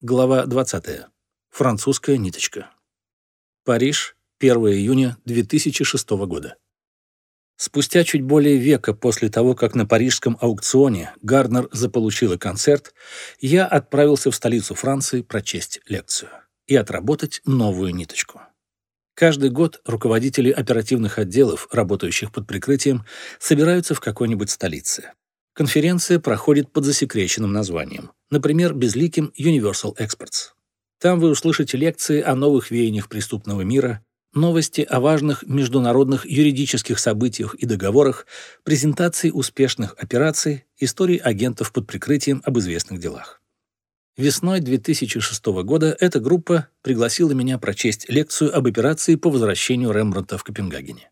Глава 20. Французская ниточка. Париж, 1 июня 2006 года. Спустя чуть более века после того, как на парижском аукционе Гарднер заполучила концерт, я отправился в столицу Франции прочесть лекцию и отработать новую ниточку. Каждый год руководители оперативных отделов, работающих под прикрытием, собираются в какой-нибудь столице. Конференция проходит под засекреченным названием, например, безликим Universal Experts. Там вы услышите лекции о новых веяниях преступного мира, новости о важных международных юридических событиях и договорах, презентации успешных операций, истории агентов под прикрытием об известных делах. Весной 2006 года эта группа пригласила меня прочесть лекцию об операции по возвращению Рембрандта в Копенгагене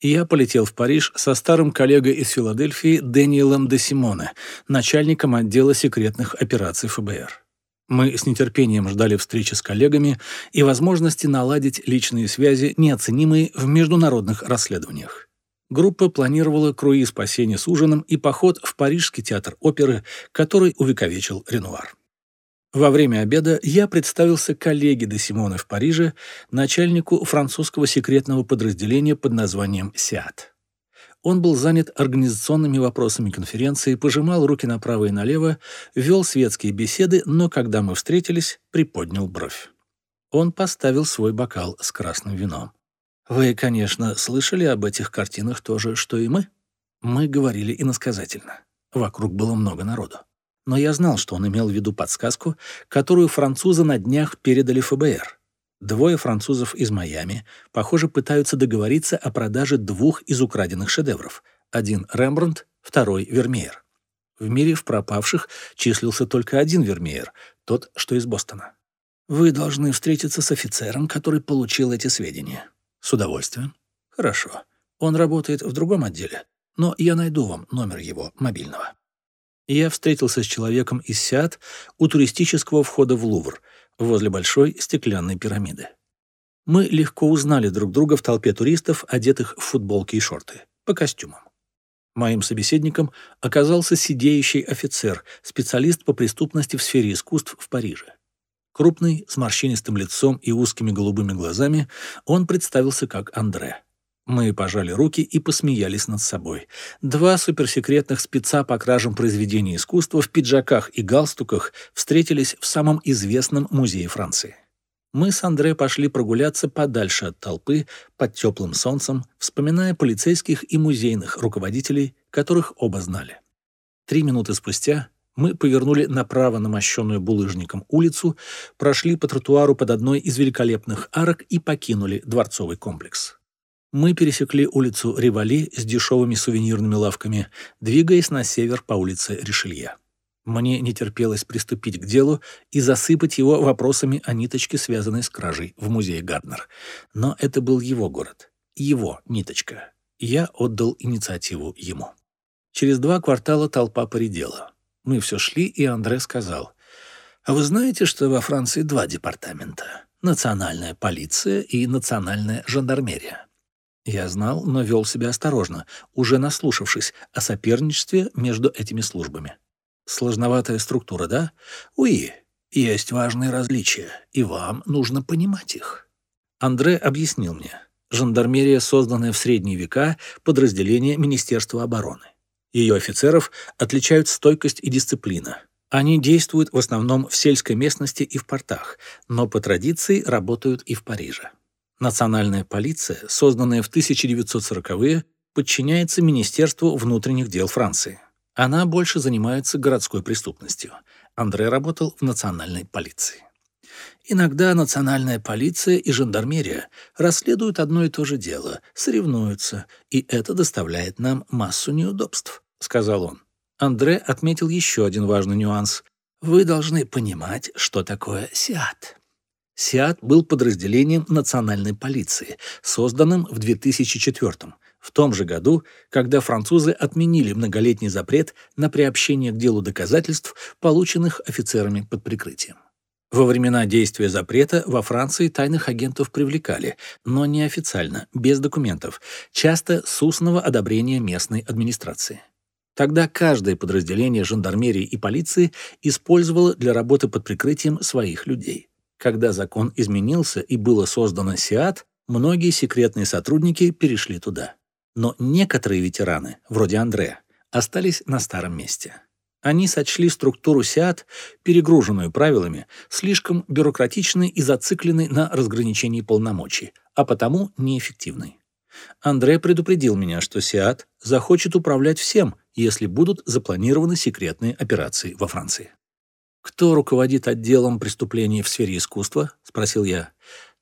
я полетел в Париж со старым коллегой из Филадельфии Дэниелом де Симоне, начальником отдела секретных операций ФБР. Мы с нетерпением ждали встречи с коллегами и возможности наладить личные связи, неоценимые в международных расследованиях. Группа планировала круиз по Сене с ужином и поход в Парижский театр оперы, который увековечил Ренуар. Во время обеда я представился коллеге де Симоне в Париже, начальнику французского секретного подразделения под названием «СИАТ». Он был занят организационными вопросами конференции, пожимал руки направо и налево, вел светские беседы, но когда мы встретились, приподнял бровь. Он поставил свой бокал с красным вином. «Вы, конечно, слышали об этих картинах тоже, что и мы?» Мы говорили иносказательно. Вокруг было много народу но я знал, что он имел в виду подсказку, которую французы на днях передали ФБР. Двое французов из Майами, похоже, пытаются договориться о продаже двух из украденных шедевров. Один — Рембрандт, второй — Вермеер. В мире в пропавших числился только один Вермеер, тот, что из Бостона. Вы должны встретиться с офицером, который получил эти сведения. С удовольствием. Хорошо. Он работает в другом отделе, но я найду вам номер его мобильного я встретился с человеком из Сиат у туристического входа в Лувр, возле большой стеклянной пирамиды. Мы легко узнали друг друга в толпе туристов, одетых в футболки и шорты, по костюмам. Моим собеседником оказался сидеющий офицер, специалист по преступности в сфере искусств в Париже. Крупный, с морщинистым лицом и узкими голубыми глазами, он представился как Андре. Мы пожали руки и посмеялись над собой. Два суперсекретных спеца по кражам произведений искусства в пиджаках и галстуках встретились в самом известном музее Франции. Мы с Андре пошли прогуляться подальше от толпы, под теплым солнцем, вспоминая полицейских и музейных руководителей, которых оба знали. Три минуты спустя мы повернули направо на мощенную булыжником улицу, прошли по тротуару под одной из великолепных арок и покинули дворцовый комплекс. Мы пересекли улицу Ривали с дешевыми сувенирными лавками, двигаясь на север по улице Ришелье. Мне не терпелось приступить к делу и засыпать его вопросами о ниточке, связанной с кражей в музее Гарднер. Но это был его город, его ниточка. Я отдал инициативу ему. Через два квартала толпа поредела. Мы все шли, и Андре сказал, «А вы знаете, что во Франции два департамента? Национальная полиция и национальная жандармерия. Я знал, но вел себя осторожно, уже наслушавшись о соперничестве между этими службами. Сложноватая структура, да? Уи, есть важные различия, и вам нужно понимать их. Андре объяснил мне. Жандармерия, созданная в средние века, подразделение Министерства обороны. Ее офицеров отличают стойкость и дисциплина. Они действуют в основном в сельской местности и в портах, но по традиции работают и в Париже. Национальная полиция, созданная в 1940-е, подчиняется Министерству внутренних дел Франции. Она больше занимается городской преступностью. Андре работал в национальной полиции. Иногда национальная полиция и жандармерия расследуют одно и то же дело, соревнуются, и это доставляет нам массу неудобств», — сказал он. Андре отметил еще один важный нюанс. «Вы должны понимать, что такое СИАТ». СИАТ был подразделением национальной полиции, созданным в 2004 в том же году, когда французы отменили многолетний запрет на приобщение к делу доказательств, полученных офицерами под прикрытием. Во времена действия запрета во Франции тайных агентов привлекали, но неофициально, без документов, часто с устного одобрения местной администрации. Тогда каждое подразделение жандармерии и полиции использовало для работы под прикрытием своих людей. Когда закон изменился и было создано СИАТ, многие секретные сотрудники перешли туда. Но некоторые ветераны, вроде Андрея, остались на старом месте. Они сочли структуру СИАТ, перегруженную правилами, слишком бюрократичной и зацикленной на разграничении полномочий, а потому неэффективной. Андре предупредил меня, что СИАТ захочет управлять всем, если будут запланированы секретные операции во Франции. «Кто руководит отделом преступлений в сфере искусства?» — спросил я.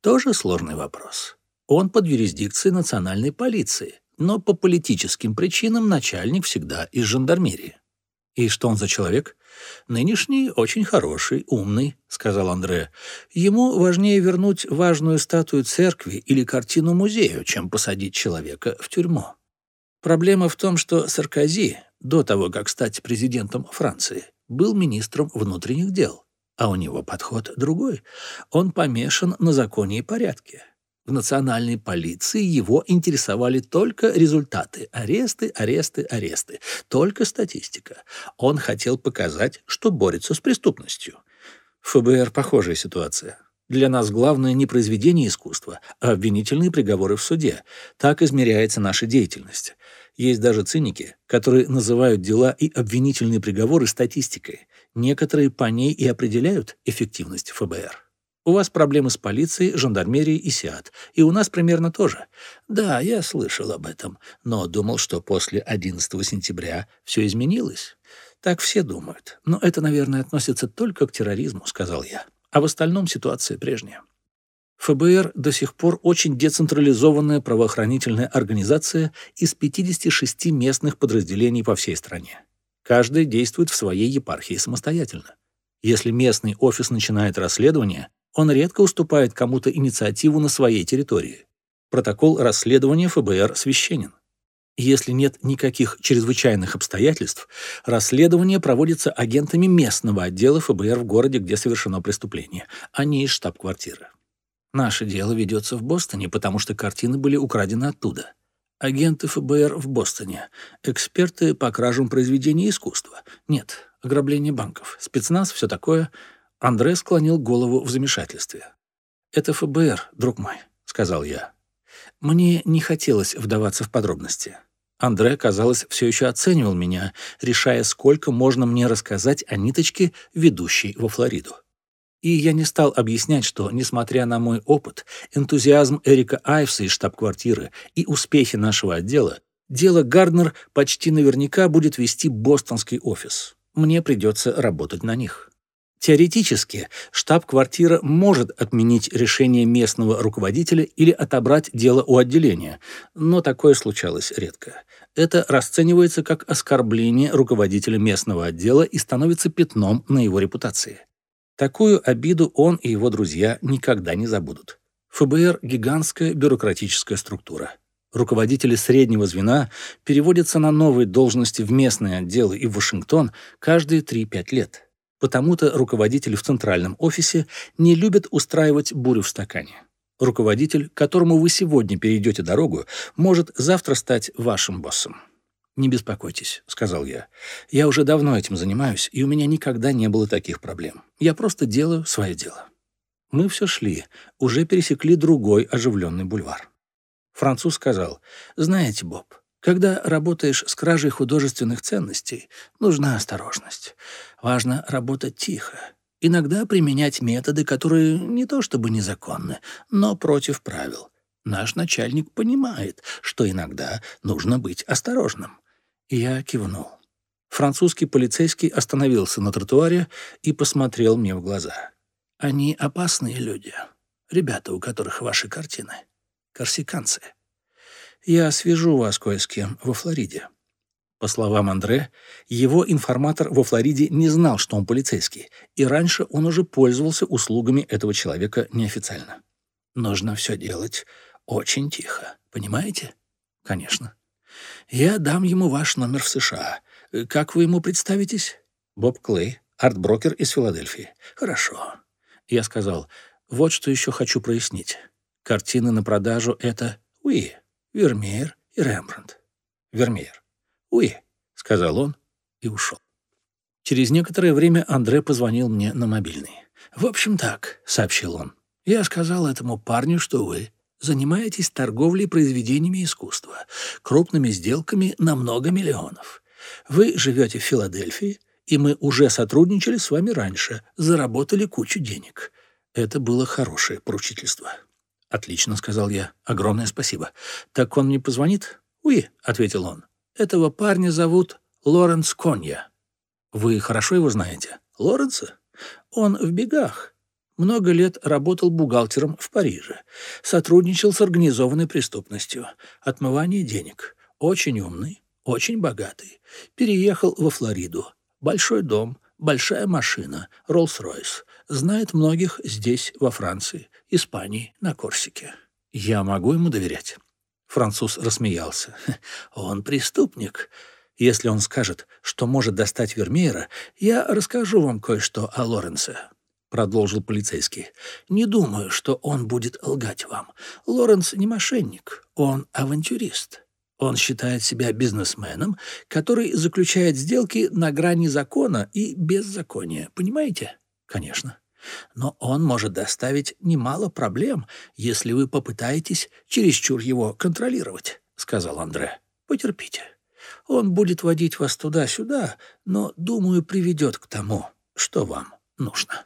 «Тоже сложный вопрос. Он под юрисдикцией национальной полиции, но по политическим причинам начальник всегда из жандармерии». «И что он за человек?» «Нынешний очень хороший, умный», — сказал Андре. «Ему важнее вернуть важную статую церкви или картину музею, чем посадить человека в тюрьму». Проблема в том, что Саркози, до того, как стать президентом Франции, был министром внутренних дел, а у него подход другой. Он помешан на законе и порядке. В национальной полиции его интересовали только результаты. Аресты, аресты, аресты. Только статистика. Он хотел показать, что борется с преступностью. ФБР похожая ситуация. Для нас главное не произведение искусства, а обвинительные приговоры в суде. Так измеряется наша деятельность. Есть даже циники, которые называют дела и обвинительные приговоры статистикой. Некоторые по ней и определяют эффективность ФБР. У вас проблемы с полицией, жандармерией и СИАТ. И у нас примерно тоже. Да, я слышал об этом, но думал, что после 11 сентября все изменилось. Так все думают. Но это, наверное, относится только к терроризму, сказал я. А в остальном ситуация прежняя. ФБР до сих пор очень децентрализованная правоохранительная организация из 56 местных подразделений по всей стране. Каждый действует в своей епархии самостоятельно. Если местный офис начинает расследование, он редко уступает кому-то инициативу на своей территории. Протокол расследования ФБР священен. Если нет никаких чрезвычайных обстоятельств, расследование проводится агентами местного отдела ФБР в городе, где совершено преступление, а не из штаб-квартиры. Наше дело ведется в Бостоне, потому что картины были украдены оттуда. Агенты ФБР в Бостоне, эксперты по кражам произведений искусства. Нет, ограбление банков, спецназ, все такое — Андре склонил голову в замешательстве. «Это ФБР, друг мой», — сказал я. Мне не хотелось вдаваться в подробности. Андре, казалось, все еще оценивал меня, решая, сколько можно мне рассказать о ниточке, ведущей во Флориду. И я не стал объяснять, что, несмотря на мой опыт, энтузиазм Эрика Айвса из штаб-квартиры и успехи нашего отдела, дело Гарднер почти наверняка будет вести бостонский офис. Мне придется работать на них. Теоретически, штаб-квартира может отменить решение местного руководителя или отобрать дело у отделения, но такое случалось редко. Это расценивается как оскорбление руководителя местного отдела и становится пятном на его репутации. Такую обиду он и его друзья никогда не забудут. ФБР — гигантская бюрократическая структура. Руководители среднего звена переводятся на новые должности в местные отделы и в Вашингтон каждые 3-5 лет. Потому-то руководители в центральном офисе не любят устраивать бурю в стакане. Руководитель, которому вы сегодня перейдете дорогу, может завтра стать вашим боссом. «Не беспокойтесь», — сказал я. «Я уже давно этим занимаюсь, и у меня никогда не было таких проблем. Я просто делаю свое дело». Мы все шли, уже пересекли другой оживленный бульвар. Француз сказал, «Знаете, Боб, когда работаешь с кражей художественных ценностей, нужна осторожность. Важно работать тихо. Иногда применять методы, которые не то чтобы незаконны, но против правил. Наш начальник понимает, что иногда нужно быть осторожным. Я кивнул. Французский полицейский остановился на тротуаре и посмотрел мне в глаза. «Они опасные люди. Ребята, у которых ваши картины. Корсиканцы. Я свяжу вас кое с кем во Флориде». По словам Андре, его информатор во Флориде не знал, что он полицейский, и раньше он уже пользовался услугами этого человека неофициально. «Нужно все делать очень тихо, понимаете?» «Конечно». «Я дам ему ваш номер в США. Как вы ему представитесь?» «Боб Клей, арт-брокер из Филадельфии». «Хорошо». Я сказал, «Вот что еще хочу прояснить. Картины на продажу — это... Уи, Вермеер и Рембрандт. Вермеер. «Уи», — сказал он и ушел. Через некоторое время Андре позвонил мне на мобильный. «В общем так», — сообщил он, — «я сказал этому парню, что вы занимаетесь торговлей произведениями искусства, крупными сделками на много миллионов. Вы живете в Филадельфии, и мы уже сотрудничали с вами раньше, заработали кучу денег. Это было хорошее поручительство». «Отлично», — сказал я. «Огромное спасибо. Так он мне позвонит?» «Уи», — ответил он. «Этого парня зовут Лоренс Конья». «Вы хорошо его знаете?» «Лоренса? Он в бегах. Много лет работал бухгалтером в Париже. Сотрудничал с организованной преступностью. Отмывание денег. Очень умный, очень богатый. Переехал во Флориду. Большой дом, большая машина, Роллс-Ройс. Знает многих здесь, во Франции, Испании, на Корсике. Я могу ему доверять?» Француз рассмеялся. «Он преступник. Если он скажет, что может достать Вермеера, я расскажу вам кое-что о Лоренсе», — продолжил полицейский. «Не думаю, что он будет лгать вам. Лоренс не мошенник, он авантюрист. Он считает себя бизнесменом, который заключает сделки на грани закона и беззакония. Понимаете? Конечно. Но он может доставить немало проблем, если вы попытаетесь чересчур его контролировать», — сказал Андре. «Потерпите». Он будет водить вас туда-сюда, но, думаю, приведет к тому, что вам нужно.